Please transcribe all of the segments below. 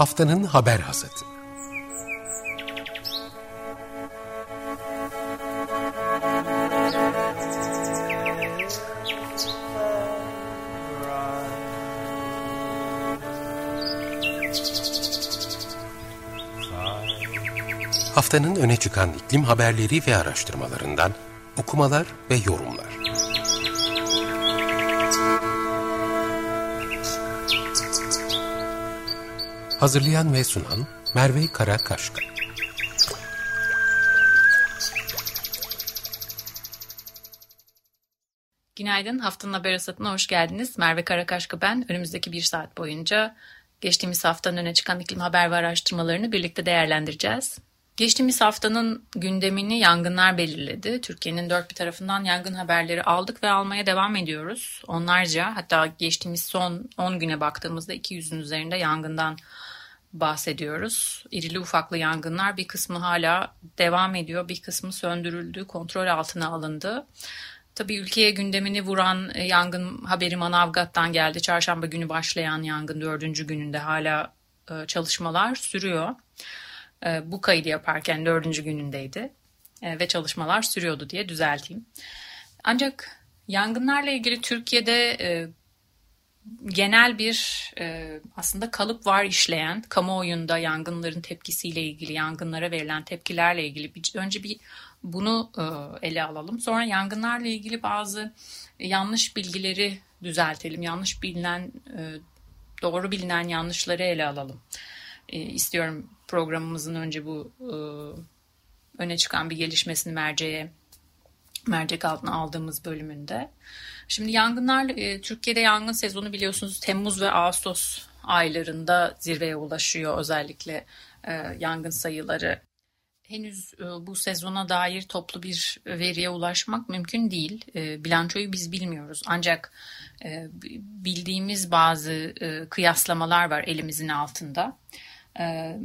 Haftanın haber hasatı. Haftanın öne çıkan iklim haberleri ve araştırmalarından okumalar ve yorumlar. Hazırlayan ve sunan Merve Karakaşka. Günaydın, haftanın haber asatına hoş geldiniz. Merve Karakaşka ben. Önümüzdeki bir saat boyunca geçtiğimiz haftanın öne çıkan iklim haber ve araştırmalarını birlikte değerlendireceğiz. Geçtiğimiz haftanın gündemini yangınlar belirledi. Türkiye'nin dört bir tarafından yangın haberleri aldık ve almaya devam ediyoruz. Onlarca hatta geçtiğimiz son 10 güne baktığımızda 200'ün üzerinde yangından bahsediyoruz. İrili ufaklı yangınlar bir kısmı hala devam ediyor, bir kısmı söndürüldü, kontrol altına alındı. Tabii ülkeye gündemini vuran e, yangın haberi Manavgat'tan geldi. Çarşamba günü başlayan yangın dördüncü gününde hala e, çalışmalar sürüyor. E, bu kaydı yaparken dördüncü günündeydi ve çalışmalar sürüyordu diye düzelteyim. Ancak yangınlarla ilgili Türkiye'de genel bir e, aslında kalıp var işleyen kamuoyunda yangınların tepkisiyle ilgili yangınlara verilen tepkilerle ilgili bir, önce bir bunu e, ele alalım. Sonra yangınlarla ilgili bazı yanlış bilgileri düzeltelim. Yanlış bilinen e, doğru bilinen yanlışları ele alalım. E, istiyorum programımızın önce bu e, öne çıkan bir gelişmesini merceğe mercek altına aldığımız bölümünde. Şimdi yangınlar, e, Türkiye'de yangın sezonu biliyorsunuz Temmuz ve Ağustos aylarında zirveye ulaşıyor özellikle e, yangın sayıları. Henüz e, bu sezona dair toplu bir veriye ulaşmak mümkün değil. Bilançoyu biz bilmiyoruz. Ancak bildiğimiz bazı kıyaslamalar var elimizin altında. Ee,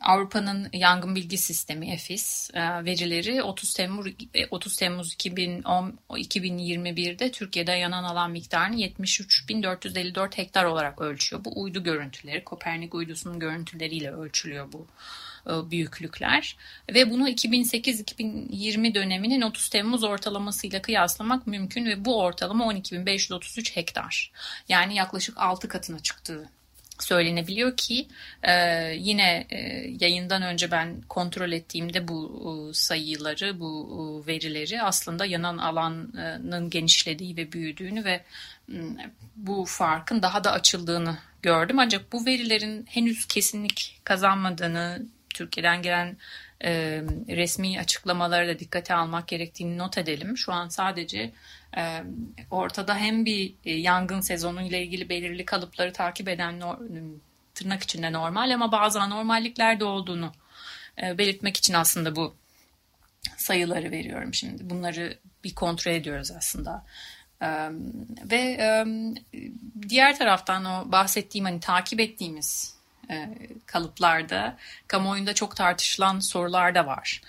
Avrupa'nın yangın bilgi sistemi EFIS e, verileri 30 Temmuz 30 e, Temmuz 2010 2021'de Türkiye'de yanan alan miktarını 73.454 hektar olarak ölçüyor. Bu uydu görüntüleri, Kopernik uydusunun görüntüleriyle ölçülüyor bu e, büyüklükler ve bunu 2008-2020 döneminin 30 Temmuz ortalamasıyla kıyaslamak mümkün ve bu ortalama 12.533 hektar. Yani yaklaşık 6 katına çıktığı söylenebiliyor ki e, yine e, yayından önce ben kontrol ettiğimde bu e, sayıları, bu e, verileri aslında yanan alanın genişlediği ve büyüdüğünü ve e, bu farkın daha da açıldığını gördüm. Ancak bu verilerin henüz kesinlik kazanmadığını, Türkiye'den gelen e, resmi açıklamaları da dikkate almak gerektiğini not edelim. Şu an sadece e, ortada hem bir e, yangın sezonu ile ilgili belirli kalıpları takip eden tırnak içinde normal ama bazı anormallikler de olduğunu e, belirtmek için aslında bu sayıları veriyorum şimdi. Bunları bir kontrol ediyoruz aslında. Ee, ve e, diğer taraftan o bahsettiğim hani takip ettiğimiz e, kalıplarda kamuoyunda çok tartışılan sorular da var.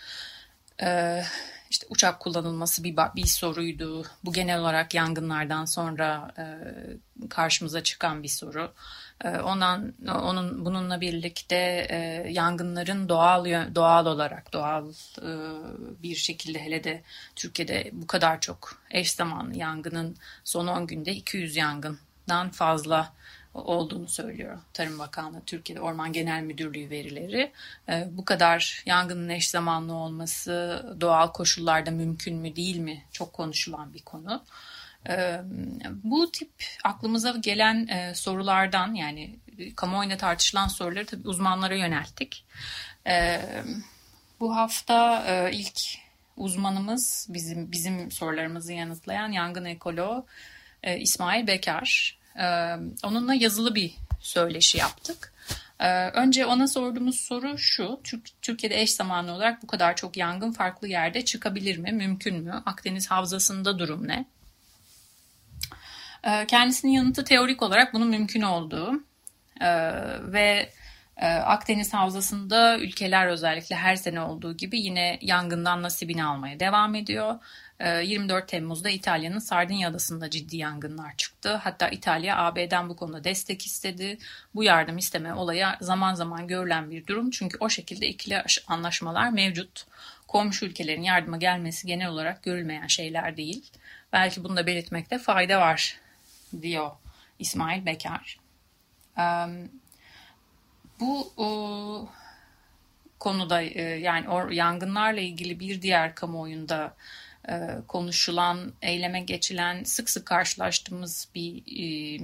E, işte uçak kullanılması bir, bir soruydu. Bu genel olarak yangınlardan sonra e, karşımıza çıkan bir soru. E, ondan onun bununla birlikte e, yangınların doğal doğal olarak doğal e, bir şekilde hele de Türkiye'de bu kadar çok eş zamanlı yangının son 10 günde 200 yangından fazla olduğunu söylüyor Tarım Bakanlığı, Türkiye'de Orman Genel Müdürlüğü verileri. Ee, bu kadar yangının eş zamanlı olması doğal koşullarda mümkün mü değil mi çok konuşulan bir konu. Ee, bu tip aklımıza gelen e, sorulardan yani kamuoyunda tartışılan soruları tabii uzmanlara yönelttik. Ee, bu hafta e, ilk uzmanımız bizim bizim sorularımızı yanıtlayan yangın ekoloğu e, İsmail Bekar. Onunla yazılı bir söyleşi yaptık. Önce ona sorduğumuz soru şu, Türkiye'de eş zamanlı olarak bu kadar çok yangın farklı yerde çıkabilir mi, mümkün mü? Akdeniz Havzası'nda durum ne? Kendisinin yanıtı teorik olarak bunun mümkün olduğu ve Akdeniz Havzası'nda ülkeler özellikle her sene olduğu gibi yine yangından nasibini almaya devam ediyor. 24 ee, Temmuz'da İtalya'nın Sardinya adasında ciddi yangınlar çıktı. Hatta İtalya AB'den bu konuda destek istedi. Bu yardım isteme olayı zaman zaman görülen bir durum. Çünkü o şekilde ikili anlaşmalar mevcut. Komşu ülkelerin yardıma gelmesi genel olarak görülmeyen şeyler değil. Belki bunu da belirtmekte fayda var diyor İsmail Bekar. Bu konuda e, yani yangınlarla ilgili bir diğer kamuoyunda konuşulan, eyleme geçilen, sık sık karşılaştığımız bir e,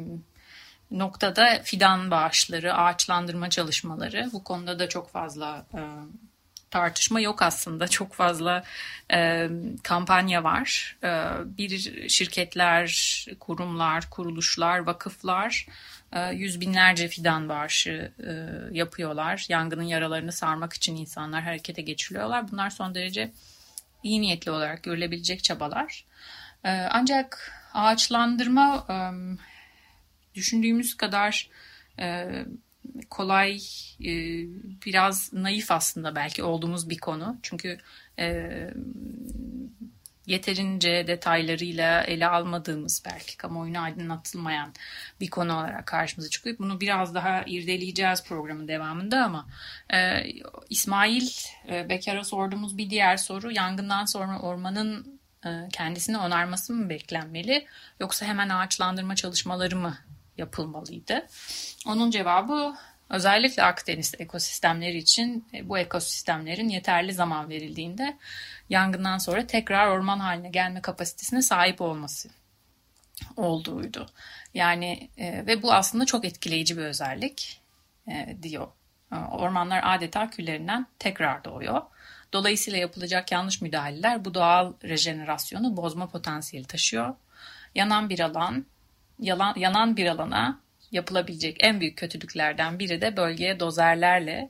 noktada fidan bağışları, ağaçlandırma çalışmaları. Bu konuda da çok fazla e, tartışma yok aslında. Çok fazla e, kampanya var. E, bir şirketler, kurumlar, kuruluşlar, vakıflar e, yüz binlerce fidan bağışı e, yapıyorlar. Yangının yaralarını sarmak için insanlar harekete geçiriyorlar. Bunlar son derece iyi niyetli olarak görülebilecek çabalar. Ee, ancak ağaçlandırma düşündüğümüz kadar e, kolay, e, biraz naif aslında belki olduğumuz bir konu. Çünkü e, yeterince detaylarıyla ele almadığımız belki kamuoyuna aydınlatılmayan bir konu olarak karşımıza çıkıyor. Bunu biraz daha irdeleyeceğiz programın devamında ama e, İsmail e, Bekar'a sorduğumuz bir diğer soru yangından sonra ormanın e, kendisini onarması mı beklenmeli yoksa hemen ağaçlandırma çalışmaları mı yapılmalıydı? Onun cevabı Özellikle Akdeniz ekosistemleri için e, bu ekosistemlerin yeterli zaman verildiğinde yangından sonra tekrar orman haline gelme kapasitesine sahip olması olduğuydu. Yani e, ve bu aslında çok etkileyici bir özellik e, diyor. E, ormanlar adeta küllerinden tekrar doğuyor. Dolayısıyla yapılacak yanlış müdahaleler bu doğal rejenerasyonu bozma potansiyeli taşıyor. Yanan bir alan, yalan, yanan bir alana yapılabilecek en büyük kötülüklerden biri de bölgeye dozerlerle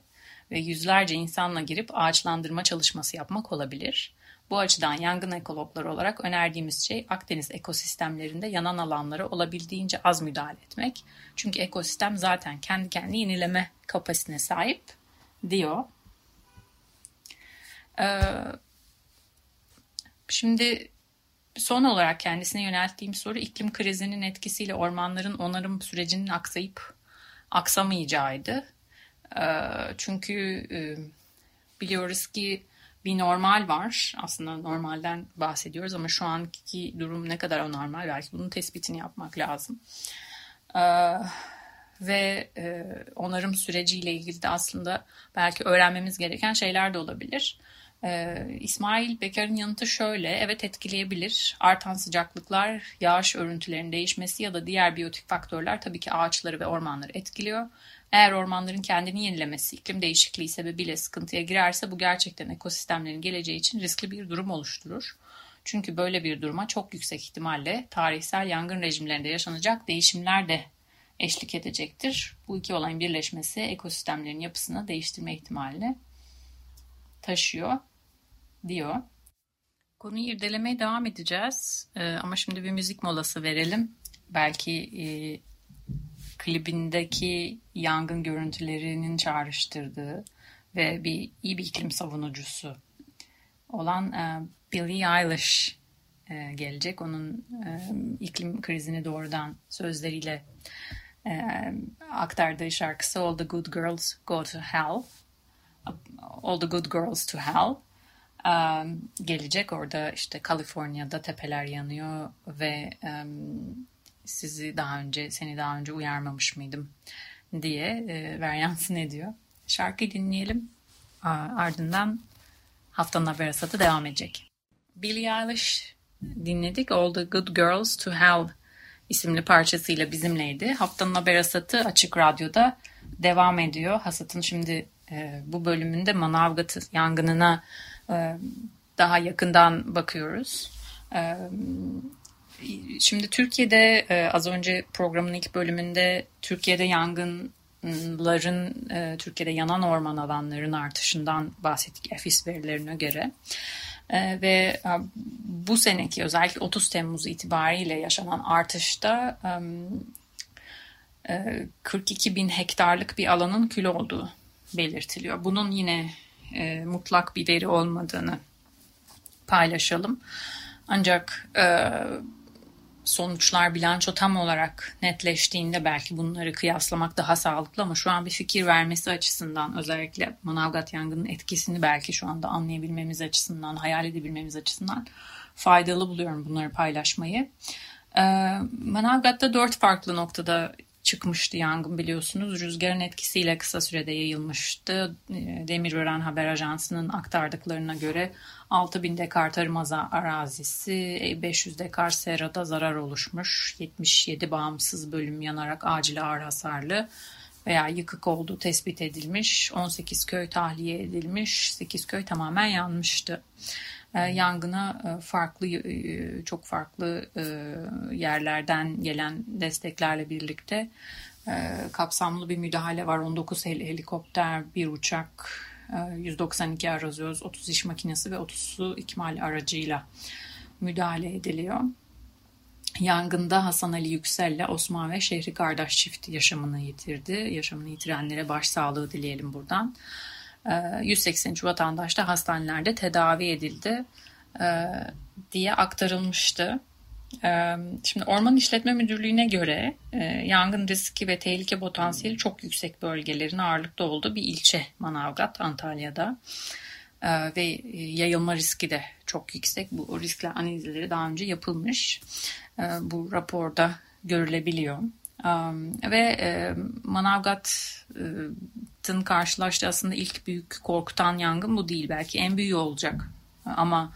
ve yüzlerce insanla girip ağaçlandırma çalışması yapmak olabilir. Bu açıdan yangın ekologları olarak önerdiğimiz şey Akdeniz ekosistemlerinde yanan alanlara olabildiğince az müdahale etmek. Çünkü ekosistem zaten kendi kendini yenileme kapasitesine sahip diyor. Ee, şimdi Son olarak kendisine yönelttiğim soru iklim krizinin etkisiyle ormanların onarım sürecinin aksayıp aksamayacağıydı. Ee, çünkü e, biliyoruz ki bir normal var. Aslında normalden bahsediyoruz ama şu anki durum ne kadar anormal belki bunun tespitini yapmak lazım. Ee, ve e, onarım süreciyle ilgili de aslında belki öğrenmemiz gereken şeyler de olabilir. Ee, İsmail Bekar'ın yanıtı şöyle, evet etkileyebilir. Artan sıcaklıklar, yağış örüntülerinin değişmesi ya da diğer biyotik faktörler tabii ki ağaçları ve ormanları etkiliyor. Eğer ormanların kendini yenilemesi, iklim değişikliği sebebiyle sıkıntıya girerse bu gerçekten ekosistemlerin geleceği için riskli bir durum oluşturur. Çünkü böyle bir duruma çok yüksek ihtimalle tarihsel yangın rejimlerinde yaşanacak değişimler de eşlik edecektir. Bu iki olayın birleşmesi ekosistemlerin yapısını değiştirme ihtimalini taşıyor diyor. Konuyu irdelemeye devam edeceğiz. Ee, ama şimdi bir müzik molası verelim. Belki e, klibindeki yangın görüntülerinin çağrıştırdığı ve bir iyi bir iklim savunucusu olan e, Billie Eilish e, gelecek. Onun e, iklim krizini doğrudan sözleriyle e, aktardığı şarkısı All the Good Girls Go to Hell. All the Good Girls to Hell gelecek. Orada işte Kaliforniya'da tepeler yanıyor ve sizi daha önce, seni daha önce uyarmamış mıydım diye e, veryansın ediyor. Şarkıyı dinleyelim. Ardından haftanın haber asatı devam edecek. Billie Eilish dinledik. All the Good Girls to Hell isimli parçasıyla bizimleydi. Haftanın haber asatı Açık Radyo'da devam ediyor. Hasat'ın şimdi e, bu bölümünde Manavgat yangınına daha yakından bakıyoruz. E, şimdi Türkiye'de e, az önce programın ilk bölümünde Türkiye'de yangınların, e, Türkiye'de yanan orman alanlarının artışından bahsettik EFİS verilerine göre. Ee, ve e, bu seneki özellikle 30 Temmuz itibariyle yaşanan artışta e, 42 bin hektarlık bir alanın kül olduğu belirtiliyor. Bunun yine e, mutlak bir veri olmadığını paylaşalım. Ancak e, sonuçlar bilanço tam olarak netleştiğinde belki bunları kıyaslamak daha sağlıklı ama şu an bir fikir vermesi açısından özellikle Manavgat yangının etkisini belki şu anda anlayabilmemiz açısından, hayal edebilmemiz açısından faydalı buluyorum bunları paylaşmayı. Ee, Manavgat'ta dört farklı noktada çıkmıştı yangın biliyorsunuz. Rüzgarın etkisiyle kısa sürede yayılmıştı. Ee, Demirören Haber Ajansı'nın aktardıklarına göre 6000 dekar tarım arazisi, 500 dekar serada zarar oluşmuş. 77 bağımsız bölüm yanarak acil ağır hasarlı veya yıkık olduğu tespit edilmiş. 18 köy tahliye edilmiş. 8 köy tamamen yanmıştı. Ee, yangına e, farklı e, çok farklı e, yerlerden gelen desteklerle birlikte kapsamlı bir müdahale var. 19 helikopter, bir uçak, 192 arazöz, 30 iş makinesi ve 30 su ikmal aracıyla müdahale ediliyor. Yangında Hasan Ali Yüksel'le Osman ve Şehri kardeş çifti yaşamını yitirdi. Yaşamını yitirenlere başsağlığı dileyelim buradan. 183 ee, vatandaş da hastanelerde tedavi edildi e, diye aktarılmıştı. Ee, şimdi Orman İşletme Müdürlüğü'ne göre e, yangın riski ve tehlike potansiyeli çok yüksek bölgelerin ağırlıkta olduğu bir ilçe Manavgat, Antalya'da. Ee, ve yayılma riski de çok yüksek. Bu riskler analizleri daha önce yapılmış. Bu raporda görülebiliyor. Ve e, Manavgat'ın karşılaştığı aslında ilk büyük korkutan yangın bu değil. Belki en büyüğü olacak. Ama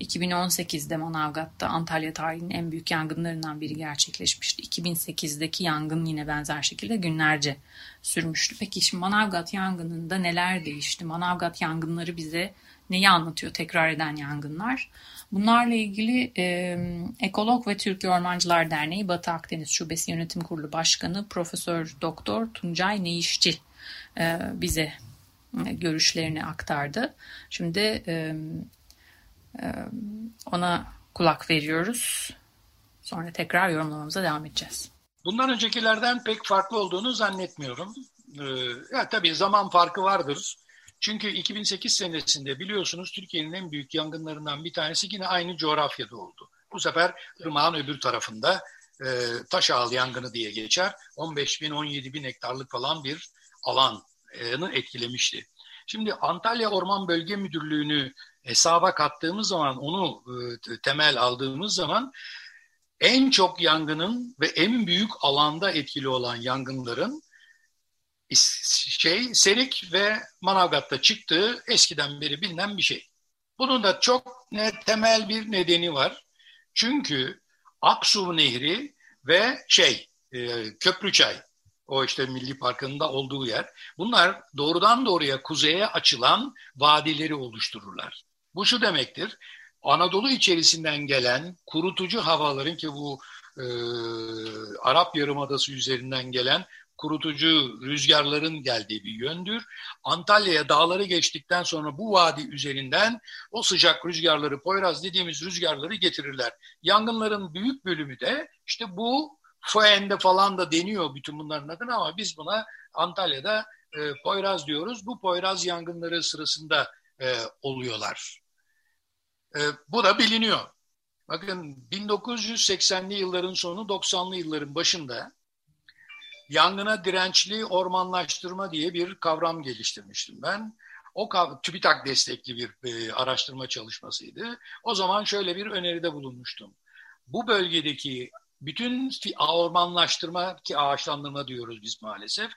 2018'de Manavgat'ta Antalya tarihinin en büyük yangınlarından biri gerçekleşmişti. 2008'deki yangın yine benzer şekilde günlerce sürmüştü. Peki şimdi Manavgat yangınında neler değişti? Manavgat yangınları bize neyi anlatıyor tekrar eden yangınlar? Bunlarla ilgili e, Ekolog ve Türkiye Ormancılar Derneği Batı Akdeniz Şubesi Yönetim Kurulu Başkanı Profesör Doktor Tuncay Neyişçi bize e, görüşlerini aktardı. Şimdi e, e, ona kulak veriyoruz. Sonra tekrar yorumlamamıza devam edeceğiz. Bundan öncekilerden pek farklı olduğunu zannetmiyorum. Ya tabii zaman farkı vardır. Çünkü 2008 senesinde biliyorsunuz Türkiye'nin en büyük yangınlarından bir tanesi yine aynı coğrafyada oldu. Bu sefer ırmağın öbür tarafında e, Taşağıl yangını diye geçer. 15 bin 17 bin hektarlık falan bir alanı etkilemişti. Şimdi Antalya Orman Bölge Müdürlüğü'nü hesaba kattığımız zaman, onu e, temel aldığımız zaman en çok yangının ve en büyük alanda etkili olan yangınların şey Serik ve Manavgat'ta çıktığı eskiden beri bilinen bir şey. Bunun da çok ne, temel bir nedeni var. Çünkü Aksu Nehri ve şey e, Köprüçay o işte Milli Parkı'nın da olduğu yer. Bunlar doğrudan doğruya kuzeye açılan vadileri oluştururlar. Bu şu demektir. Anadolu içerisinden gelen kurutucu havaların ki bu e, Arap Yarımadası üzerinden gelen kurutucu rüzgarların geldiği bir yöndür. Antalya'ya dağları geçtikten sonra bu vadi üzerinden o sıcak rüzgarları, Poyraz dediğimiz rüzgarları getirirler. Yangınların büyük bölümü de işte bu Foen'de falan da deniyor bütün bunların adına ama biz buna Antalya'da e, Poyraz diyoruz. Bu Poyraz yangınları sırasında e, oluyorlar. E, bu da biliniyor. Bakın 1980'li yılların sonu 90'lı yılların başında yangına dirençli ormanlaştırma diye bir kavram geliştirmiştim ben. O TÜBİTAK destekli bir e, araştırma çalışmasıydı. O zaman şöyle bir öneride bulunmuştum. Bu bölgedeki bütün ormanlaştırma ki ağaçlandırma diyoruz biz maalesef.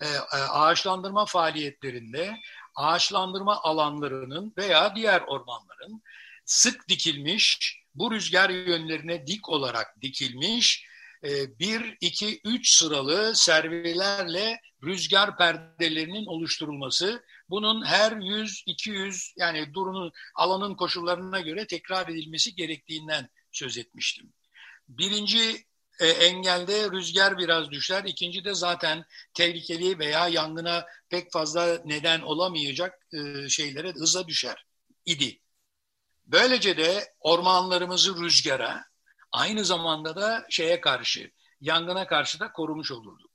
E, e, ağaçlandırma faaliyetlerinde ağaçlandırma alanlarının veya diğer ormanların sık dikilmiş, bu rüzgar yönlerine dik olarak dikilmiş e, bir, iki, üç sıralı servilerle rüzgar perdelerinin oluşturulması. Bunun her 100, 200 yani durunun alanın koşullarına göre tekrar edilmesi gerektiğinden söz etmiştim. Birinci e, engelde rüzgar biraz düşer. İkinci de zaten tehlikeli veya yangına pek fazla neden olamayacak e, şeylere hıza düşer idi. Böylece de ormanlarımızı rüzgara, aynı zamanda da şeye karşı, yangına karşı da korumuş olurduk.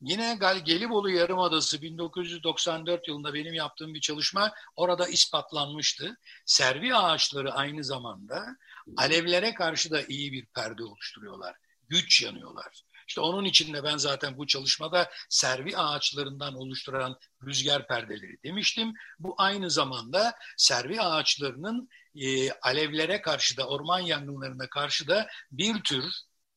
Yine Gelibolu Yarımadası 1994 yılında benim yaptığım bir çalışma orada ispatlanmıştı. Servi ağaçları aynı zamanda alevlere karşı da iyi bir perde oluşturuyorlar. Güç yanıyorlar. İşte onun için de ben zaten bu çalışmada servi ağaçlarından oluşturan rüzgar perdeleri demiştim. Bu aynı zamanda servi ağaçlarının e, alevlere karşı da orman yangınlarına karşı da bir tür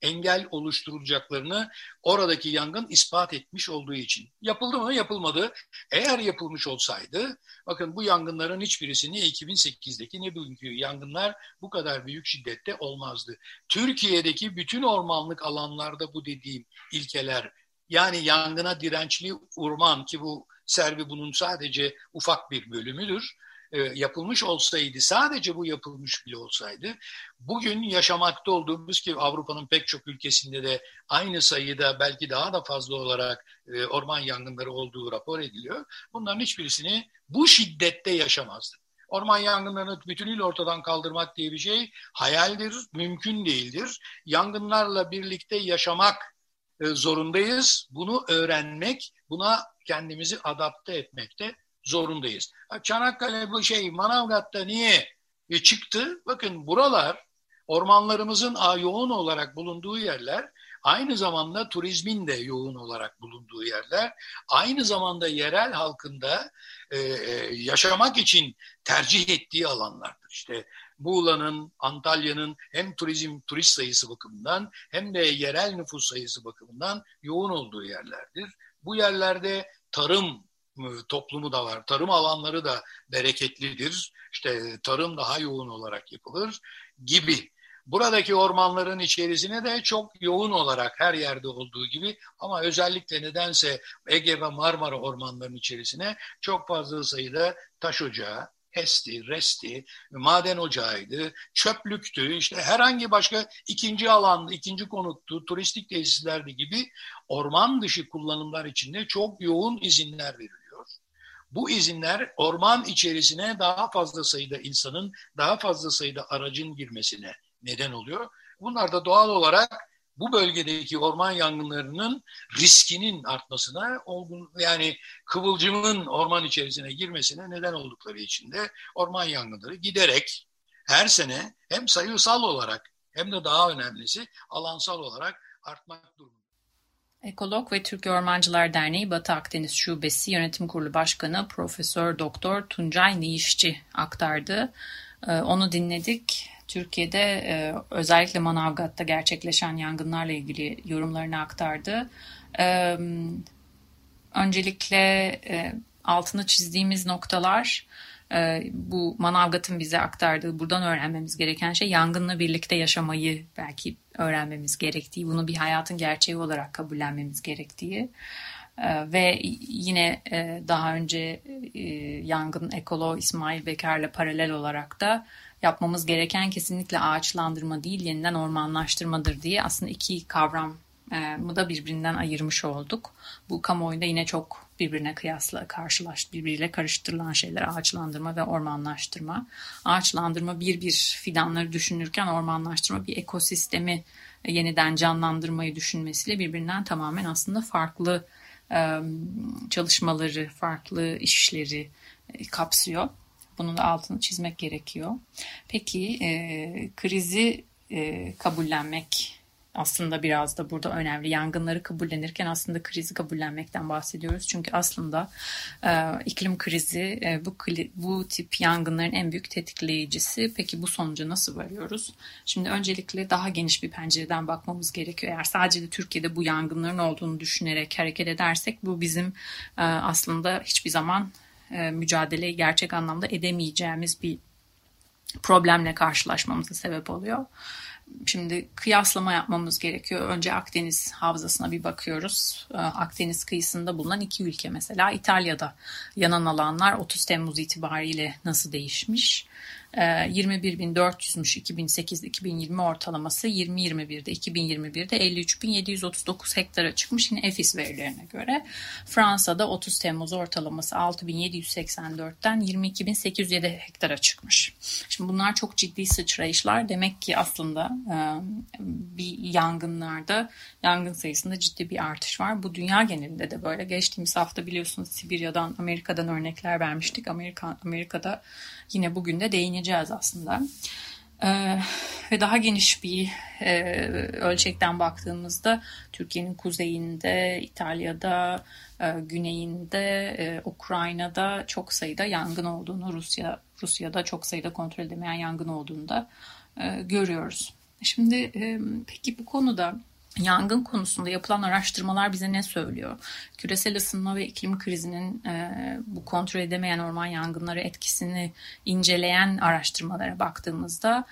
engel oluşturulacaklarını oradaki yangın ispat etmiş olduğu için. Yapıldı mı? Yapılmadı. Eğer yapılmış olsaydı, bakın bu yangınların hiçbirisi ne 2008'deki ne bugünkü yangınlar bu kadar büyük şiddette olmazdı. Türkiye'deki bütün ormanlık alanlarda bu dediğim ilkeler, yani yangına dirençli orman ki bu Servi bunun sadece ufak bir bölümüdür yapılmış olsaydı, sadece bu yapılmış bile olsaydı, bugün yaşamakta olduğumuz ki Avrupa'nın pek çok ülkesinde de aynı sayıda belki daha da fazla olarak e, orman yangınları olduğu rapor ediliyor. Bunların hiçbirisini bu şiddette yaşamazdı. Orman yangınlarını bütünüyle ortadan kaldırmak diye bir şey hayaldir, mümkün değildir. Yangınlarla birlikte yaşamak e, zorundayız. Bunu öğrenmek, buna kendimizi adapte etmekte zorundayız. Çanakkale bu şey Manavgat'ta niye e, çıktı? Bakın buralar ormanlarımızın yoğun olarak bulunduğu yerler, aynı zamanda turizmin de yoğun olarak bulunduğu yerler, aynı zamanda yerel halkında e, e, yaşamak için tercih ettiği alanlardır. İşte Muğla'nın, Antalya'nın hem turizm turist sayısı bakımından hem de yerel nüfus sayısı bakımından yoğun olduğu yerlerdir. Bu yerlerde tarım toplumu da var. Tarım alanları da bereketlidir. İşte tarım daha yoğun olarak yapılır gibi. Buradaki ormanların içerisine de çok yoğun olarak her yerde olduğu gibi ama özellikle nedense Ege ve Marmara ormanlarının içerisine çok fazla sayıda taş ocağı, HES'ti, RES'ti, maden ocağıydı, çöplüktü, işte herhangi başka ikinci alan, ikinci konuttu, turistik tesislerdi gibi orman dışı kullanımlar içinde çok yoğun izinler veriliyor. Bu izinler orman içerisine daha fazla sayıda insanın, daha fazla sayıda aracın girmesine neden oluyor. Bunlar da doğal olarak bu bölgedeki orman yangınlarının riskinin artmasına, yani kıvılcımın orman içerisine girmesine neden oldukları için de orman yangınları giderek her sene hem sayısal olarak hem de daha önemlisi alansal olarak artmak durumunda. Ekolog ve Türkiye Ormancılar Derneği Batı Akdeniz Şubesi Yönetim Kurulu Başkanı Profesör Doktor Tuncay Niyişçi aktardı. Ee, onu dinledik. Türkiye'de e, özellikle Manavgat'ta gerçekleşen yangınlarla ilgili yorumlarını aktardı. Ee, öncelikle e, altını çizdiğimiz noktalar bu Manavgat'ın bize aktardığı buradan öğrenmemiz gereken şey yangınla birlikte yaşamayı belki öğrenmemiz gerektiği, bunu bir hayatın gerçeği olarak kabullenmemiz gerektiği ee, ve yine e, daha önce e, yangın ekolo İsmail Beker'le paralel olarak da yapmamız gereken kesinlikle ağaçlandırma değil yeniden ormanlaştırmadır diye aslında iki kavram mı da birbirinden ayırmış olduk. Bu kamuoyunda yine çok birbirine kıyasla karşılaş, birbiriyle karıştırılan şeyler ağaçlandırma ve ormanlaştırma. Ağaçlandırma bir bir fidanları düşünürken ormanlaştırma bir ekosistemi yeniden canlandırmayı düşünmesiyle birbirinden tamamen aslında farklı çalışmaları, farklı işleri kapsıyor. Bunun da altını çizmek gerekiyor. Peki krizi kabullenmek aslında biraz da burada önemli. Yangınları kabullenirken aslında krizi kabullenmekten bahsediyoruz. Çünkü aslında e, iklim krizi e, bu bu tip yangınların en büyük tetikleyicisi. Peki bu sonuca nasıl varıyoruz? Şimdi öncelikle daha geniş bir pencereden bakmamız gerekiyor. Eğer sadece de Türkiye'de bu yangınların olduğunu düşünerek hareket edersek bu bizim e, aslında hiçbir zaman e, mücadeleyi gerçek anlamda edemeyeceğimiz bir problemle karşılaşmamıza sebep oluyor. Şimdi kıyaslama yapmamız gerekiyor. Önce Akdeniz havzasına bir bakıyoruz. Ee, Akdeniz kıyısında bulunan iki ülke mesela İtalya'da yanan alanlar 30 Temmuz itibariyle nasıl değişmiş? 21.400'müş 2008-2020 ortalaması 2021'de 2021'de 53.739 hektara çıkmış yine EFIS verilerine göre. Fransa'da 30 Temmuz ortalaması 6.784'ten 22.807 hektara çıkmış. Şimdi bunlar çok ciddi sıçrayışlar. Demek ki aslında e, bir yangınlarda yangın sayısında ciddi bir artış var. Bu dünya genelinde de böyle. Geçtiğimiz hafta biliyorsunuz Sibirya'dan, Amerika'dan örnekler vermiştik. Amerika, Amerika'da yine bugün de değineceğiz aslında. Ee, ve daha geniş bir e, ölçekten baktığımızda Türkiye'nin kuzeyinde, İtalya'da, e, güneyinde, e, Ukrayna'da çok sayıda yangın olduğunu, Rusya Rusya'da çok sayıda kontrol edemeyen yangın olduğunu da görüyoruz. Şimdi peki bu konuda Yangın konusunda yapılan araştırmalar bize ne söylüyor? Küresel ısınma ve iklim krizinin e, bu kontrol edemeyen orman yangınları etkisini inceleyen araştırmalara baktığımızda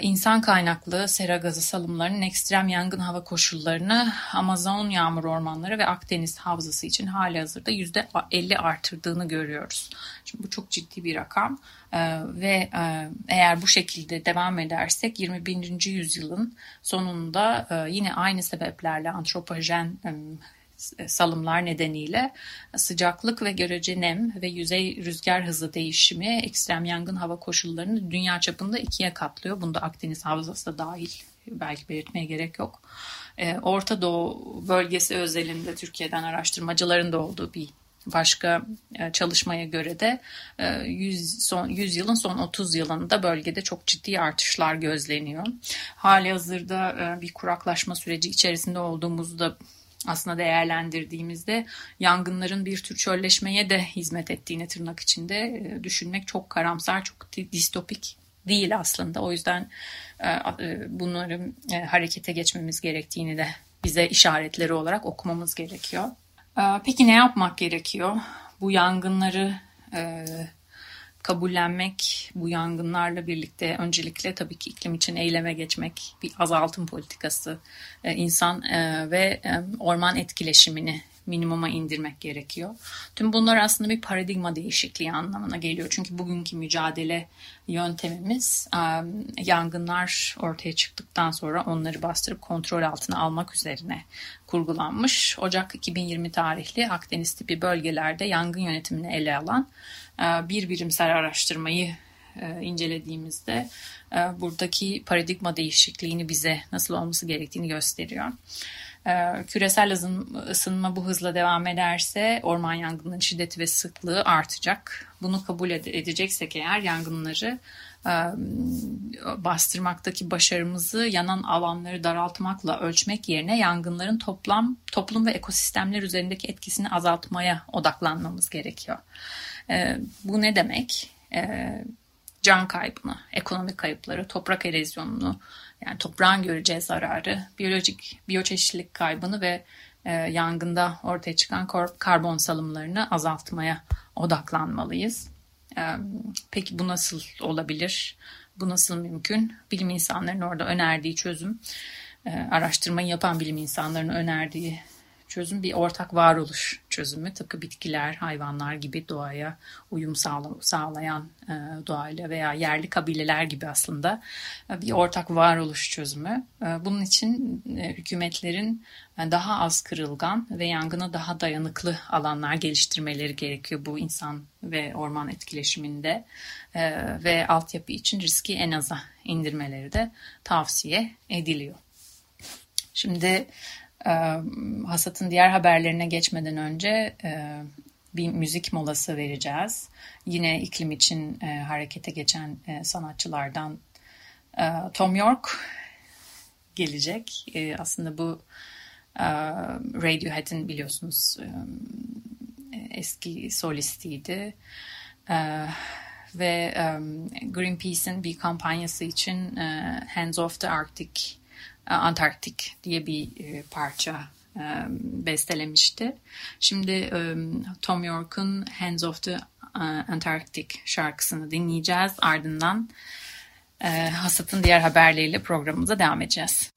insan kaynaklı sera gazı salımlarının ekstrem yangın hava koşullarını Amazon yağmur ormanları ve Akdeniz havzası için hali hazırda %50 artırdığını görüyoruz. Şimdi bu çok ciddi bir rakam e, ve e, eğer bu şekilde devam edersek 21. yüzyılın sonunda yine aynı sebeplerle antropojen e, salımlar nedeniyle sıcaklık ve görece nem ve yüzey rüzgar hızı değişimi ekstrem yangın hava koşullarını dünya çapında ikiye katlıyor. Bunda Akdeniz Havzası da dahil belki belirtmeye gerek yok. E, Orta Doğu bölgesi özelinde Türkiye'den araştırmacıların da olduğu bir başka e, çalışmaya göre de 100, son, 100 yılın son 30 yılında bölgede çok ciddi artışlar gözleniyor. Hali hazırda bir kuraklaşma süreci içerisinde olduğumuzda aslında değerlendirdiğimizde yangınların bir tür çölleşmeye de hizmet ettiğini tırnak içinde e, düşünmek çok karamsar, çok distopik değil aslında. O yüzden e, e, bunları harekete geçmemiz gerektiğini de bize işaretleri olarak okumamız gerekiyor. Peki ne yapmak gerekiyor? Bu yangınları kabullenmek, bu yangınlarla birlikte öncelikle tabii ki iklim için eyleme geçmek, bir azaltım politikası, e, insan e, ve e, orman etkileşimini minimuma indirmek gerekiyor. Tüm bunlar aslında bir paradigma değişikliği anlamına geliyor. Çünkü bugünkü mücadele yöntemimiz yangınlar ortaya çıktıktan sonra onları bastırıp kontrol altına almak üzerine kurgulanmış. Ocak 2020 tarihli Akdeniz tipi bölgelerde yangın yönetimini ele alan bir birimsel araştırmayı incelediğimizde buradaki paradigma değişikliğini bize nasıl olması gerektiğini gösteriyor. Küresel ısınma bu hızla devam ederse orman yangınının şiddeti ve sıklığı artacak. Bunu kabul edeceksek eğer yangınları e, bastırmaktaki başarımızı yanan alanları daraltmakla ölçmek yerine yangınların toplam toplum ve ekosistemler üzerindeki etkisini azaltmaya odaklanmamız gerekiyor. Ee, bu ne demek? Ee, can kaybını, ekonomik kayıpları, toprak erozyonunu, yani toprağın göreceği zararı, biyolojik biyoçeşitlilik kaybını ve e, yangında ortaya çıkan karbon salımlarını azaltmaya odaklanmalıyız. E, peki bu nasıl olabilir? Bu nasıl mümkün? Bilim insanlarının orada önerdiği çözüm, e, araştırmayı yapan bilim insanlarının önerdiği çözüm bir ortak varoluş çözümü. Tıpkı bitkiler, hayvanlar gibi doğaya uyum sağlayan e, doğayla veya yerli kabileler gibi aslında e, bir ortak varoluş çözümü. E, bunun için hükümetlerin daha az kırılgan ve yangına daha dayanıklı alanlar geliştirmeleri gerekiyor bu insan ve orman etkileşiminde ve altyapı için riski en aza indirmeleri de tavsiye ediliyor. Şimdi hasatın diğer haberlerine geçmeden önce bir müzik molası vereceğiz. Yine iklim için harekete geçen sanatçılardan Tom York gelecek. Aslında bu Radiohead'in biliyorsunuz eski solistiydi. Ve Greenpeace'in bir kampanyası için Hands Off the Arctic Antarktik diye bir e, parça e, bestelemişti. Şimdi Tom York'un Hands of the Antarctic şarkısını dinleyeceğiz. Ardından Hasat'ın diğer haberleriyle programımıza devam edeceğiz.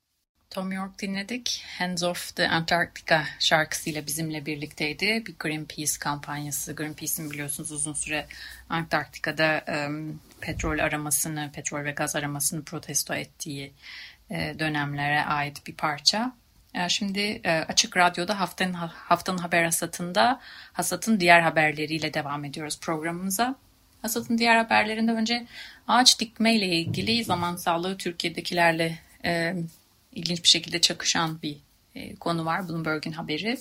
Tom York dinledik. Hands Off the Antarctica şarkısıyla bizimle birlikteydi. Bir Greenpeace kampanyası. Greenpeace'in biliyorsunuz uzun süre Antarktika'da um, petrol aramasını, petrol ve gaz aramasını protesto ettiği e, dönemlere ait bir parça. E, şimdi e, Açık Radyo'da haftanın, haftanın haber hasatında hasatın diğer haberleriyle devam ediyoruz programımıza. Hasatın diğer haberlerinde önce ağaç dikme ile ilgili zaman sağlığı Türkiye'dekilerle e, ilginç bir şekilde çakışan bir e, konu var. Bloomberg'in haberi.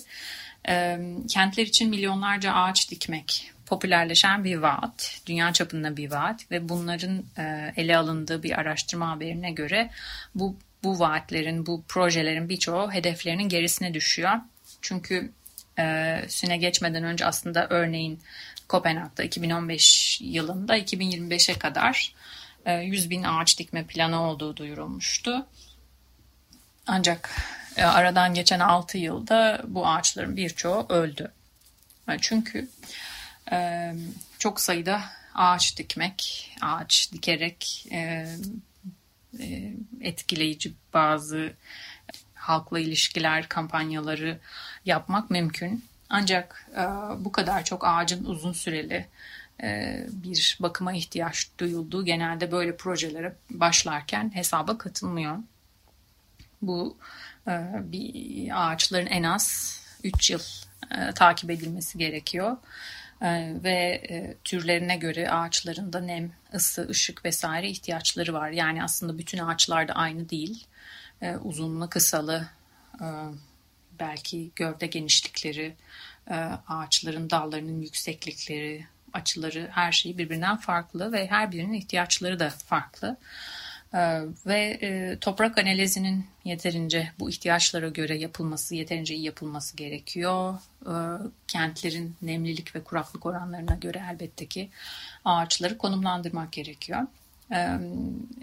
E, kentler için milyonlarca ağaç dikmek popülerleşen bir vaat. Dünya çapında bir vaat ve bunların e, ele alındığı bir araştırma haberine göre bu bu vaatlerin, bu projelerin birçoğu hedeflerinin gerisine düşüyor. Çünkü e, süne geçmeden önce aslında örneğin Kopenhag'da 2015 yılında 2025'e kadar 100 bin ağaç dikme planı olduğu duyurulmuştu. Ancak e, aradan geçen 6 yılda bu ağaçların birçoğu öldü. E, çünkü e, çok sayıda ağaç dikmek, ağaç dikerek etkileyici bazı halkla ilişkiler kampanyaları yapmak mümkün. Ancak bu kadar çok ağacın uzun süreli bir bakıma ihtiyaç duyulduğu genelde böyle projelere başlarken hesaba katılmıyor. Bu e, bir ağaçların en az 3 yıl e, takip edilmesi gerekiyor. E, ve türlerine göre ağaçların da nem, ısı, ışık vesaire ihtiyaçları var. Yani aslında bütün ağaçlar da aynı değil. Uzunlu, kısalı, belki gövde genişlikleri, ağaçların dallarının yükseklikleri, açıları her şeyi birbirinden farklı ve her birinin ihtiyaçları da farklı. Ee, ve e, toprak analizinin yeterince bu ihtiyaçlara göre yapılması, yeterince iyi yapılması gerekiyor. Ee, kentlerin nemlilik ve kuraklık oranlarına göre elbette ki ağaçları konumlandırmak gerekiyor. Ee,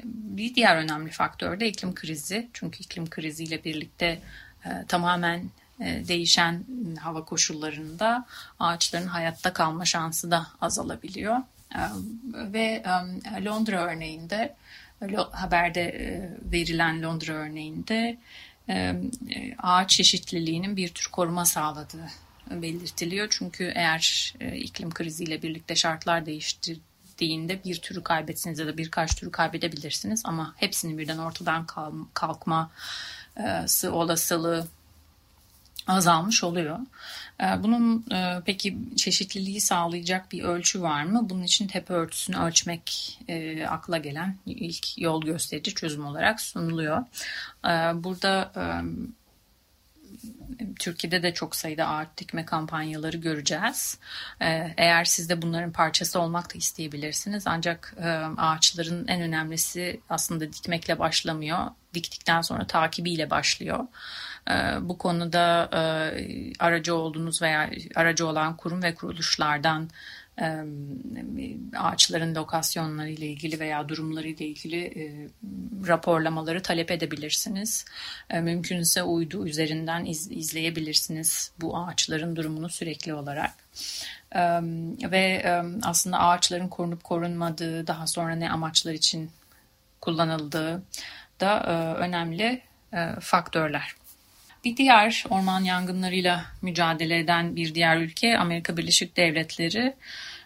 bir diğer önemli faktör de iklim krizi. Çünkü iklim kriziyle birlikte e, tamamen e, değişen hava koşullarında ağaçların hayatta kalma şansı da azalabiliyor. Ve Londra örneğinde haberde e, verilen Londra örneğinde e, ağaç çeşitliliğinin bir tür koruma sağladığı belirtiliyor. Çünkü eğer e, iklim kriziyle birlikte şartlar değiştirdiğinde bir türü kaybetsiniz ya da birkaç türü kaybedebilirsiniz ama hepsinin birden ortadan kalkması olasılığı azalmış oluyor. Ee, bunun e, peki çeşitliliği sağlayacak bir ölçü var mı? Bunun için tepe örtüsünü ölçmek e, akla gelen ilk yol gösterici çözüm olarak sunuluyor. Ee, burada e, Türkiye'de de çok sayıda ağaç dikme kampanyaları göreceğiz. Ee, eğer siz de bunların parçası olmak da isteyebilirsiniz. Ancak ağaçların en önemlisi aslında dikmekle başlamıyor. Diktikten sonra takibiyle başlıyor. Ee, bu konuda e, aracı olduğunuz veya aracı olan kurum ve kuruluşlardan e, ağaçların lokasyonları ile ilgili veya durumları ile ilgili e, raporlamaları talep edebilirsiniz. Mümkünse uydu üzerinden izleyebilirsiniz bu ağaçların durumunu sürekli olarak. Ve aslında ağaçların korunup korunmadığı, daha sonra ne amaçlar için kullanıldığı da önemli faktörler. Bir diğer orman yangınlarıyla mücadele eden bir diğer ülke Amerika Birleşik Devletleri.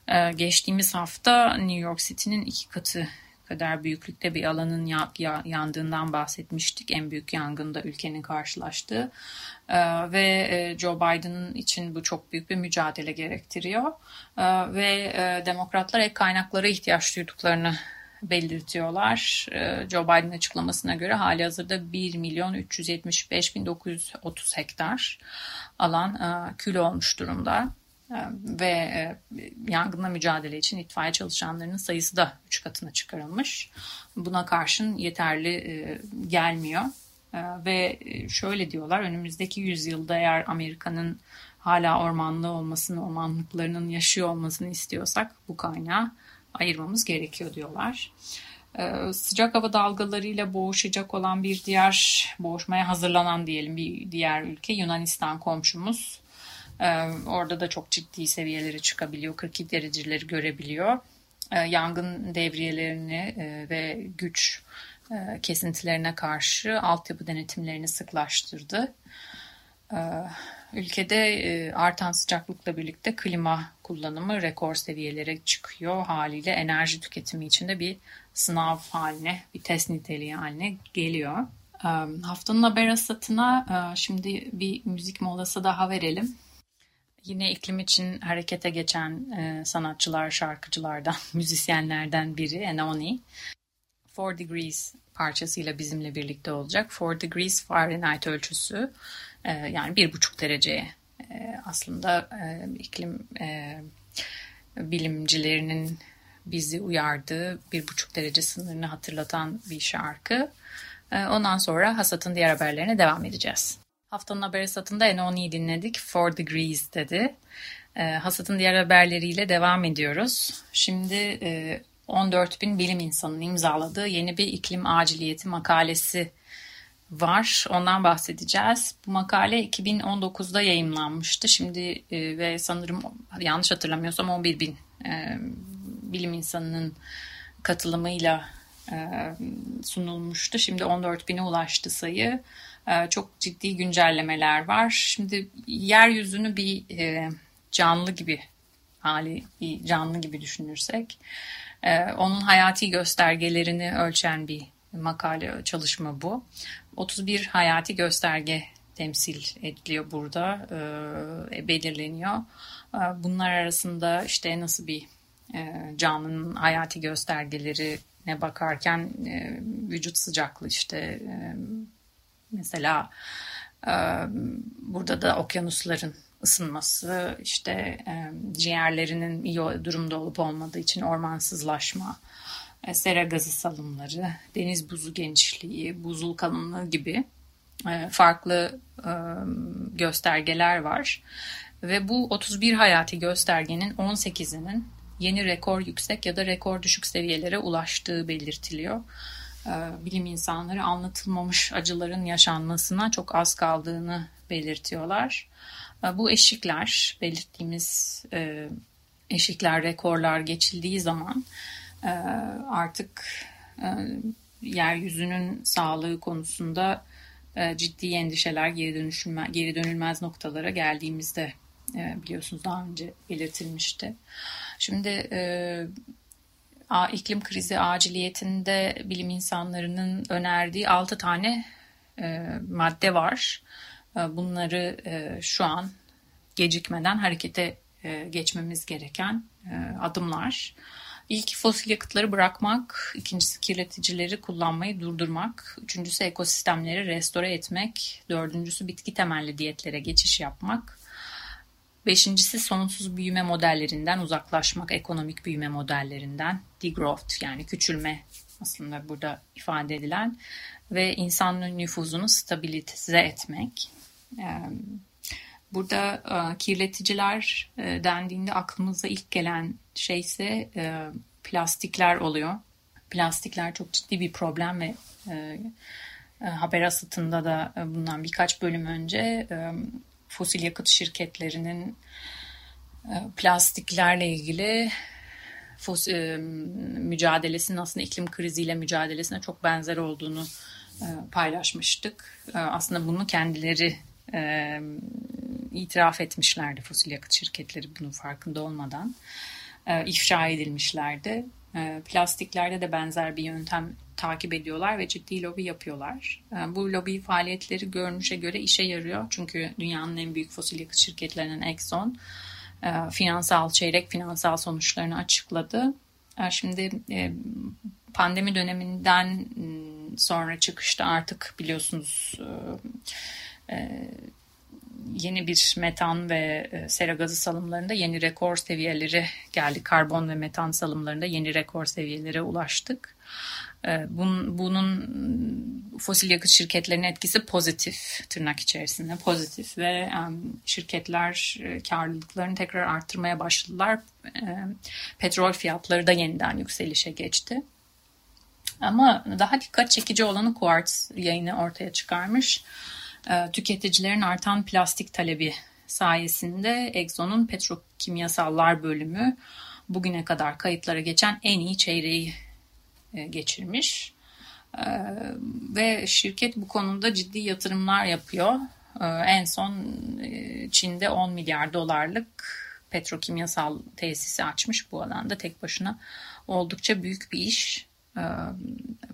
Ee, geçtiğimiz hafta New York City'nin iki katı kadar büyüklükte bir alanın yandığından bahsetmiştik. En büyük yangında ülkenin karşılaştığı ve e, Joe Biden için bu çok büyük bir mücadele gerektiriyor ve e, demokratlar ek kaynaklara ihtiyaç duyduklarını belirtiyorlar. Ee, Joe Biden açıklamasına göre hali hazırda 1 milyon 375 bin 930 hektar alan e, kül olmuş durumda. E, ve e, yangınla mücadele için itfaiye çalışanlarının sayısı da 3 katına çıkarılmış. Buna karşın yeterli gelmiyor. Ve şöyle diyorlar önümüzdeki yüzyılda eğer Amerika'nın hala ormanlı olmasını, ormanlıklarının yaşıyor olmasını istiyorsak bu kaynağı ayırmamız gerekiyor diyorlar. Ee, sıcak hava dalgalarıyla boğuşacak olan bir diğer, boğuşmaya hazırlanan diyelim bir diğer ülke Yunanistan komşumuz. Ee, orada da çok ciddi seviyeleri çıkabiliyor, 42 dereceleri görebiliyor. Ee, yangın devriyelerini e, ve güç e, kesintilerine karşı altyapı denetimlerini sıklaştırdı. E, ülkede e, artan sıcaklıkla birlikte klima kullanımı rekor seviyelere çıkıyor. Haliyle enerji tüketimi içinde bir sınav haline, bir test niteliği haline geliyor. Haftanın haber asatına şimdi bir müzik molası daha verelim. Yine iklim için harekete geçen sanatçılar, şarkıcılardan, müzisyenlerden biri Enoni. Four Degrees parçasıyla bizimle birlikte olacak. Four Degrees Fahrenheit ölçüsü yani bir buçuk dereceye aslında iklim bilimcilerinin bizi uyardığı bir buçuk derece sınırını hatırlatan bir şarkı. Ee, ondan sonra Hasat'ın diğer haberlerine devam edeceğiz. Haftanın haber Hasat'ında Enoni'yi dinledik. Four Degrees dedi. Ee, Hasat'ın diğer haberleriyle devam ediyoruz. Şimdi 14 e, bin bilim insanının imzaladığı yeni bir iklim aciliyeti makalesi var. Ondan bahsedeceğiz. Bu makale 2019'da yayımlanmıştı. Şimdi e, ve sanırım yanlış hatırlamıyorsam 11 bin e, bilim insanının katılımıyla e, sunulmuştu. Şimdi 14 bine ulaştı sayı. E, çok ciddi güncellemeler var. Şimdi yeryüzünü bir e, canlı gibi hali bir canlı gibi düşünürsek onun hayati göstergelerini ölçen bir makale çalışma bu. 31 hayati gösterge temsil ediliyor burada, e, belirleniyor. E, bunlar arasında işte nasıl bir e, canlının hayati göstergelerine bakarken e, vücut sıcaklığı işte e, mesela e, burada da okyanusların ısınması işte e, ciğerlerinin iyi durumda olup olmadığı için ormansızlaşma sera gazı salımları deniz buzu genişliği buzul kalınlığı gibi e, farklı e, göstergeler var ve bu 31 hayati göstergenin 18'inin yeni rekor yüksek ya da rekor düşük seviyelere ulaştığı belirtiliyor. Bilim insanları anlatılmamış acıların yaşanmasına çok az kaldığını belirtiyorlar. Bu eşikler, belirttiğimiz e, eşikler, rekorlar geçildiği zaman e, artık e, yeryüzünün sağlığı konusunda ciddi endişeler, geri, dönüşülme, geri dönülmez noktalara geldiğimizde biliyorsunuz daha önce belirtilmişti. Şimdi e, iklim krizi aciliyetinde bilim insanlarının önerdiği 6 tane e, madde var. E, bunları e, şu an gecikmeden harekete e, geçmemiz gereken e, adımlar. İlk fosil yakıtları bırakmak, ikincisi kirleticileri kullanmayı durdurmak, üçüncüsü ekosistemleri restore etmek, dördüncüsü bitki temelli diyetlere geçiş yapmak, Beşincisi sonsuz büyüme modellerinden uzaklaşmak, ekonomik büyüme modellerinden, degrowth yani küçülme aslında burada ifade edilen ve insanın nüfuzunu stabilize etmek. Burada kirleticiler dendiğinde aklımıza ilk gelen şey ise plastikler oluyor. Plastikler çok ciddi bir problem ve haber asıtında da bundan birkaç bölüm önce fosil yakıt şirketlerinin e, plastiklerle ilgili fosil, e, mücadelesinin aslında iklim kriziyle mücadelesine çok benzer olduğunu e, paylaşmıştık. Aslında bunu kendileri itiraf etmişlerdi fosil yakıt şirketleri bunun farkında olmadan. İfşa edilmişlerdi. Plastiklerde de benzer bir yöntem takip ediyorlar ve ciddi lobi yapıyorlar. Ee, bu lobi faaliyetleri görünüşe göre işe yarıyor. Çünkü dünyanın en büyük fosil yakıt şirketlerinden Exxon e, finansal çeyrek finansal sonuçlarını açıkladı. Şimdi e, pandemi döneminden sonra çıkışta artık biliyorsunuz e, yeni bir metan ve sera gazı salımlarında yeni rekor seviyeleri geldi. Karbon ve metan salımlarında yeni rekor seviyelere ulaştık. Ee, bunun, bunun fosil yakıt şirketlerinin etkisi pozitif tırnak içerisinde pozitif ve şirketler e, karlılıklarını tekrar arttırmaya başladılar. Petrol fiyatları da yeniden yükselişe geçti. Ama daha dikkat çekici olanı Quartz yayını ortaya çıkarmış. Ee, tüketicilerin artan plastik talebi sayesinde Exxon'un petrokimyasallar bölümü bugüne kadar kayıtlara geçen en iyi çeyreği e, geçirmiş. ve şirket bu konuda ciddi yatırımlar yapıyor. En son Çin'de 10 milyar dolarlık petrokimyasal tesisi açmış bu alanda tek başına. Oldukça büyük bir iş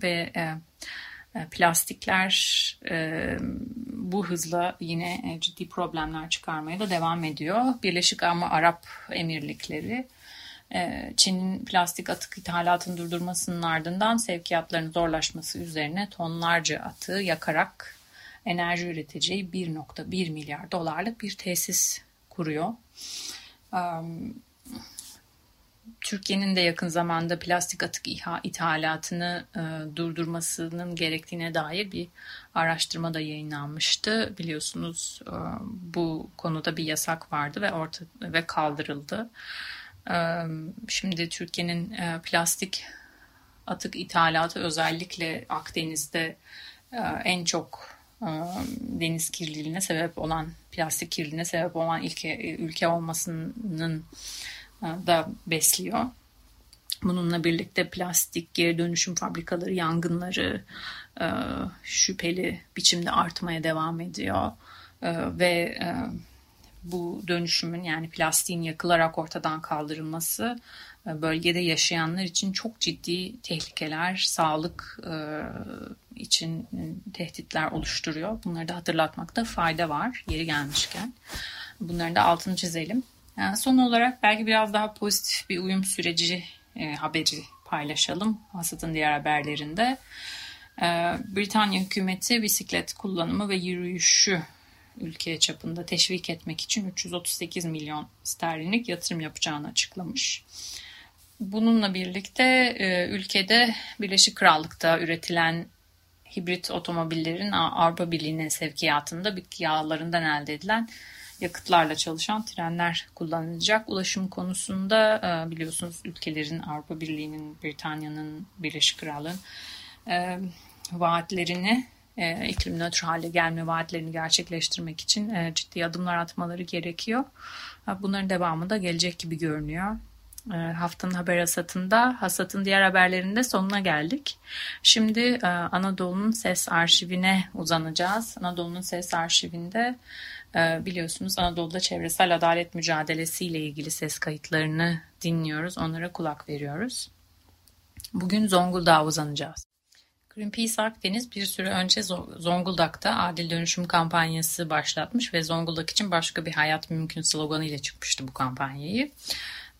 ve plastikler bu hızla yine ciddi problemler çıkarmaya da devam ediyor. Birleşik Arap Emirlikleri ee, Çin'in plastik atık ithalatını durdurmasının ardından sevkiyatlarının zorlaşması üzerine tonlarca atığı yakarak enerji üreteceği 1.1 milyar dolarlık bir tesis kuruyor. Türkiye'nin de yakın zamanda plastik atık ithalatını e, durdurmasının gerektiğine dair bir araştırma da yayınlanmıştı. Biliyorsunuz e, bu konuda bir yasak vardı ve orta ve kaldırıldı. Şimdi Türkiye'nin plastik atık ithalatı özellikle Akdeniz'de en çok deniz kirliliğine sebep olan, plastik kirliliğine sebep olan ülke, ülke olmasının da besliyor. Bununla birlikte plastik geri dönüşüm fabrikaları yangınları şüpheli biçimde artmaya devam ediyor ve bu dönüşümün yani plastiğin yakılarak ortadan kaldırılması e, bölgede yaşayanlar için çok ciddi tehlikeler, sağlık e, için tehditler oluşturuyor. Bunları da hatırlatmakta fayda var yeri gelmişken. Bunların da altını çizelim. Yani son olarak belki biraz daha pozitif bir uyum süreci e, haberi paylaşalım hasatın diğer haberlerinde. Britanya hükümeti bisiklet kullanımı ve yürüyüşü ülke çapında teşvik etmek için 338 milyon sterlinlik yatırım yapacağını açıklamış. Bununla birlikte e, ülkede Birleşik Krallık'ta üretilen hibrit otomobillerin Avrupa Birliği'nin sevkiyatında bitki yağlarından elde edilen yakıtlarla çalışan trenler kullanılacak. Ulaşım konusunda e, biliyorsunuz ülkelerin Avrupa Birliği'nin, Britanya'nın, Birleşik Krallığın e, vaatlerini e, iklim nötr hale gelme vaatlerini gerçekleştirmek için ciddi adımlar atmaları gerekiyor. Bunların devamı da gelecek gibi görünüyor. Haftanın haber hasatında, hasatın diğer haberlerinde sonuna geldik. Şimdi Anadolu'nun ses arşivine uzanacağız. Anadolu'nun ses arşivinde biliyorsunuz Anadolu'da çevresel adalet mücadelesiyle ilgili ses kayıtlarını dinliyoruz. Onlara kulak veriyoruz. Bugün Zonguldak'a uzanacağız. Greenpeace Akdeniz bir süre önce Zonguldak'ta adil dönüşüm kampanyası başlatmış ve Zonguldak için başka bir hayat mümkün sloganı ile çıkmıştı bu kampanyayı.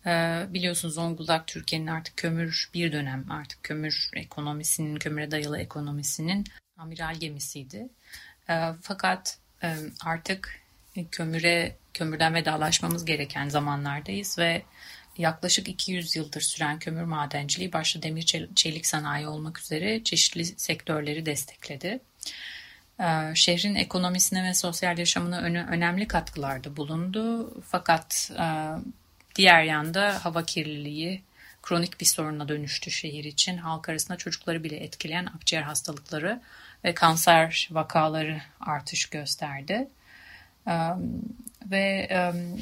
Ee, biliyorsunuz Zonguldak Türkiye'nin artık kömür bir dönem artık kömür ekonomisinin, kömüre dayalı ekonomisinin amiral gemisiydi. Ee, fakat e, artık kömüre kömürden vedalaşmamız gereken zamanlardayız ve yaklaşık 200 yıldır süren kömür madenciliği başta demir çelik sanayi olmak üzere çeşitli sektörleri destekledi. Ee, şehrin ekonomisine ve sosyal yaşamına önemli katkılarda bulundu. Fakat e, diğer yanda hava kirliliği kronik bir soruna dönüştü şehir için. Halk arasında çocukları bile etkileyen akciğer hastalıkları ve kanser vakaları artış gösterdi. Ve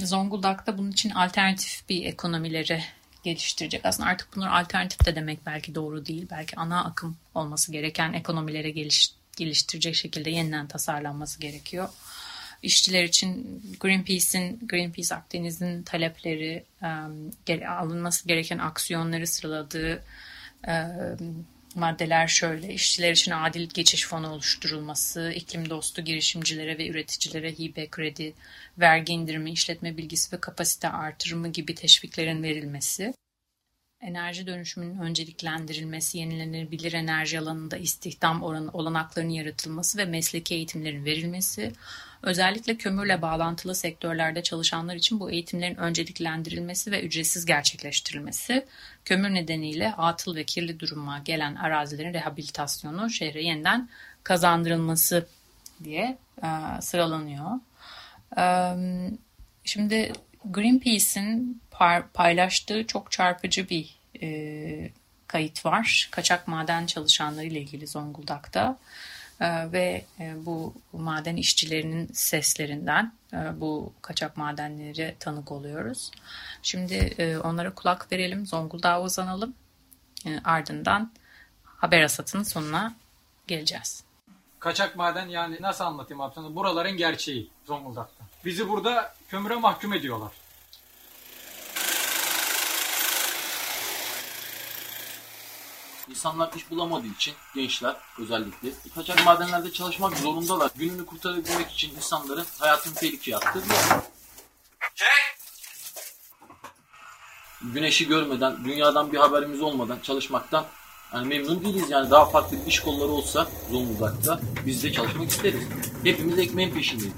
Zonguldak'ta bunun için alternatif bir ekonomileri geliştirecek. Aslında artık bunlar alternatif de demek belki doğru değil. Belki ana akım olması gereken ekonomilere geliş, geliştirecek şekilde yeniden tasarlanması gerekiyor. İşçiler için Greenpeace'in, Greenpeace Akdeniz'in talepleri, alınması gereken aksiyonları sıraladığı maddeler şöyle. İşçiler için adil geçiş fonu oluşturulması, iklim dostu girişimcilere ve üreticilere hibe, kredi, vergi indirimi, işletme bilgisi ve kapasite artırımı gibi teşviklerin verilmesi, enerji dönüşümünün önceliklendirilmesi, yenilenebilir enerji alanında istihdam oranı, olanaklarının yaratılması ve mesleki eğitimlerin verilmesi, özellikle kömürle bağlantılı sektörlerde çalışanlar için bu eğitimlerin önceliklendirilmesi ve ücretsiz gerçekleştirilmesi, kömür nedeniyle atıl ve kirli duruma gelen arazilerin rehabilitasyonu, şehre yeniden kazandırılması diye e, sıralanıyor. E, şimdi Greenpeace'in paylaştığı çok çarpıcı bir e, kayıt var. Kaçak maden çalışanları ile ilgili Zonguldak'ta ve e, bu maden işçilerinin seslerinden e, bu kaçak madenlere tanık oluyoruz. Şimdi e, onlara kulak verelim, Zonguldak'a uzanalım. Ardından haber asatının sonuna geleceğiz. Kaçak maden yani nasıl anlatayım abi? Buraların gerçeği Zonguldak'ta. Bizi burada kömüre mahkum ediyorlar. İnsanlar iş bulamadığı için gençler özellikle kaçak madenlerde çalışmak zorundalar. Gününü kurtarabilmek için insanların hayatını tehlikeye attırıyor. Güneşi görmeden, dünyadan bir haberimiz olmadan çalışmaktan yani memnun değiliz yani daha farklı iş kolları olsa Zonguldak'ta biz de çalışmak isteriz. Hepimiz ekmeğin peşindeyiz.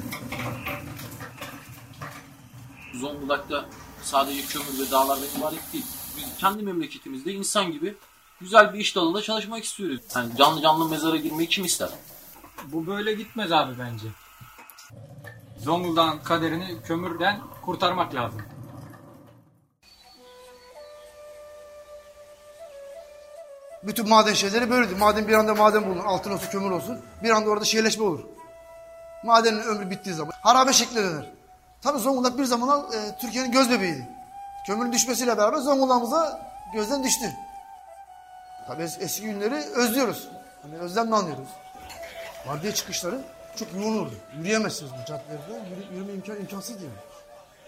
Zonguldak'ta sadece kömür ve dağlardan ibaret değil. Biz kendi memleketimizde insan gibi güzel bir iş dalında çalışmak istiyoruz. Yani canlı canlı mezara girmeyi kim ister? Bu böyle gitmez abi bence. Zonguldak'ın kaderini kömürden kurtarmak lazım. Bütün maden şeyleri böyledir. Maden bir anda maden bulunur. Altın olsun, kömür olsun. Bir anda orada şehirleşme olur. Madenin ömrü bittiği zaman. Harabe şekline döner. Tabii Zonguldak bir zamanlar e, Türkiye'nin göz bebeğiydi. Kömürün düşmesiyle beraber Zonguldak'ımıza gözden düştü. Tabii es- eski günleri özlüyoruz. Hani özlemle anlıyoruz. Vardiya çıkışları çok yoğun olurdu. Yürüyemezsiniz bu caddelerde. Yürü, yürüme imkan, imkansız değil.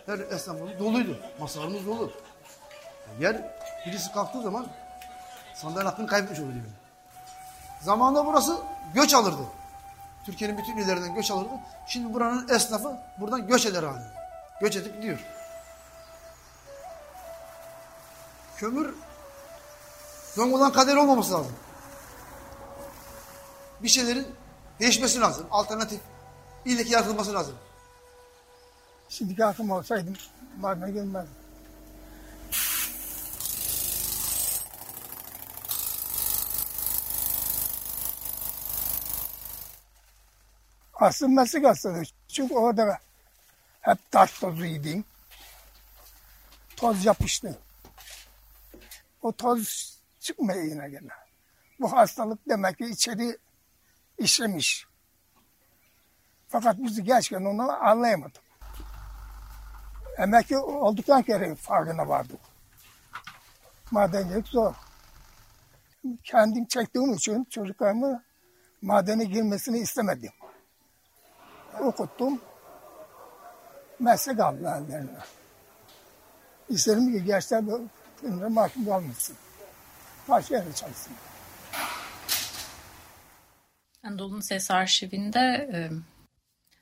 Her esnafımız doluydu. Masalarımız dolu. Yer birisi kalktığı zaman sandalye hakkını kaybetmiş oluyor. Yani. Zamanında burası göç alırdı. Türkiye'nin bütün illerinden göç alırdı. Şimdi buranın esnafı buradan göç eder halinde. Göç edip gidiyor. Kömür Zonguldak'ın kaderi olmaması lazım. Bir şeylerin değişmesi lazım. Alternatif. İlleki yaratılması lazım. Şimdiki aklım olsaydım madene girmezdim. Asıl meslek hastalığı. Çünkü orada hep taş tozu yedin. Toz yapıştı. O toz çıkmıyor yine gene. Bu hastalık demek ki içeri işlemiş. Fakat biz gerçekten onu anlayamadık. Emekli olduktan kere farkına vardık. Madencilik zor. Kendim çektiğim için çocuklarımı madene girmesini istemedim. Okuttum. Meslek aldılar ellerine. İsterim ki gençler böyle mahkum olmasın. Başka yerde çalışsın. Anadolu'nun Ses Arşivinde e,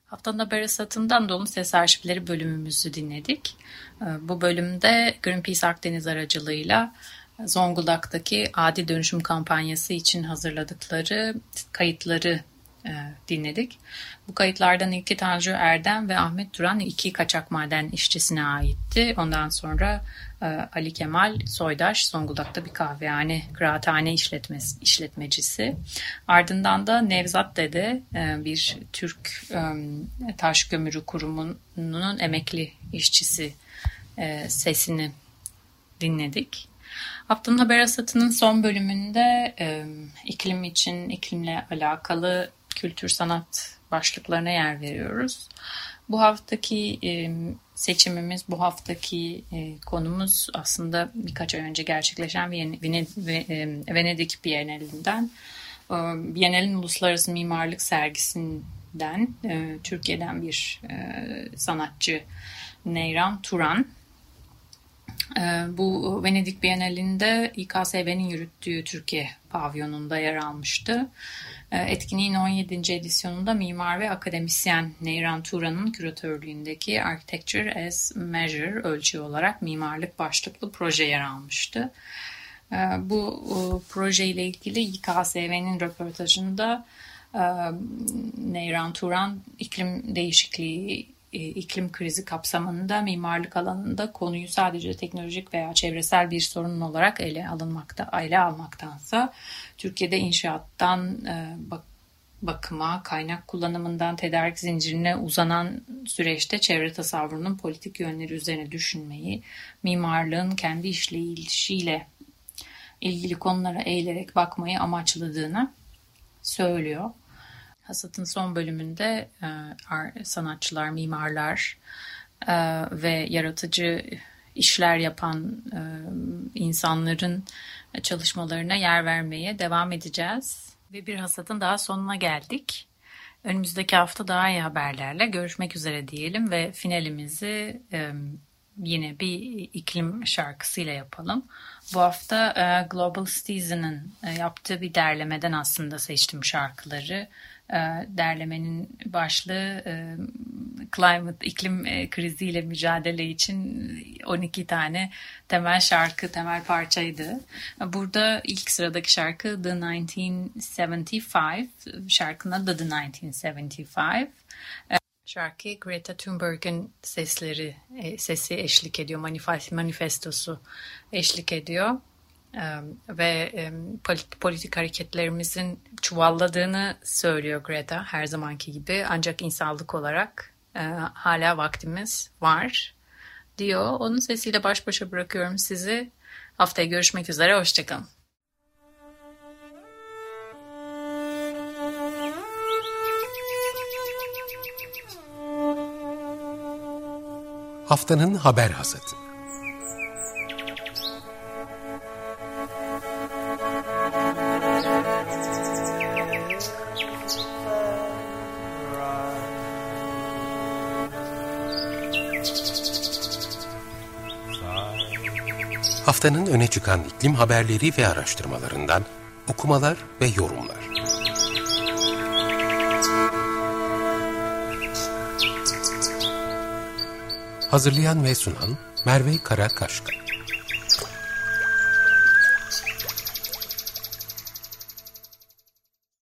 Haftanın Haber Hasatı'ndan Anadolu'nun Ses Arşivleri bölümümüzü dinledik. E, bu bölümde Greenpeace Akdeniz aracılığıyla Zonguldak'taki adil dönüşüm kampanyası için hazırladıkları kayıtları e, dinledik. Bu kayıtlardan ilki Tanju Erdem ve Ahmet Duran iki kaçak maden işçisine aitti. Ondan sonra e, Ali Kemal Soydaş Zonguldak'ta bir kahvehane, kıraathane işletmesi, işletmecisi. Ardından da Nevzat Dede e, bir Türk Taş Kömürü Kurumu'nun emekli işçisi sesini dinledik. Haftanın Haber Hasatı'nın son bölümünde e, iklim için, iklimle alakalı kültür sanat başlıklarına yer veriyoruz. Bu haftaki e, seçimimiz, bu haftaki e, konumuz aslında birkaç ay önce gerçekleşen Venedik Bienalinden. E, Bienalin Uluslararası Mimarlık Sergisi'nden e, Türkiye'den bir e, sanatçı Neyran Turan bu Venedik Bienalinde İKSV'nin yürüttüğü Türkiye pavyonunda yer almıştı. Etkinliğin 17. edisyonunda mimar ve akademisyen Neyran Turan'ın küratörlüğündeki Architecture as Measure ölçü olarak mimarlık başlıklı proje yer almıştı. Bu proje ile ilgili İKSV'nin röportajında Neyran Turan iklim değişikliği iklim krizi kapsamında mimarlık alanında konuyu sadece teknolojik veya çevresel bir sorun olarak ele alınmakta, ele almaktansa Türkiye'de inşaattan bak, bakıma, kaynak kullanımından tedarik zincirine uzanan süreçte çevre tasavvurunun politik yönleri üzerine düşünmeyi, mimarlığın kendi işleyişiyle ilgili konulara eğilerek bakmayı amaçladığını söylüyor. Hasat'ın son bölümünde e, sanatçılar, mimarlar e, ve yaratıcı işler yapan e, insanların çalışmalarına yer vermeye devam edeceğiz. Ve bir hasatın daha sonuna geldik. Önümüzdeki hafta daha iyi haberlerle görüşmek üzere diyelim ve finalimizi yine bir iklim şarkısıyla yapalım. Bu hafta Global e, yaptığı bir derlemeden aslında seçtim şarkıları. E, derlemenin başlığı e, climate, iklim e, kriziyle mücadele için 12 tane temel şarkı, temel parçaydı. Burada ilk sıradaki şarkı The 1975, şarkının adı The 1975. Şarkı Greta Thunberg'in sesleri, sesi eşlik ediyor, manifestosu eşlik ediyor ve politik hareketlerimizin çuvalladığını söylüyor Greta her zamanki gibi ancak insanlık olarak hala vaktimiz var diyor. Onun sesiyle baş başa bırakıyorum sizi. Haftaya görüşmek üzere, hoşçakalın. Haftanın haber hazırlığı. Haftanın öne çıkan iklim haberleri ve araştırmalarından okumalar ve yorumlar. Hazırlayan ve sunan Merve Karakaşka